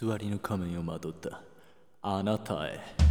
偽りの仮面をまとった。あなたへ。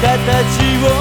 形を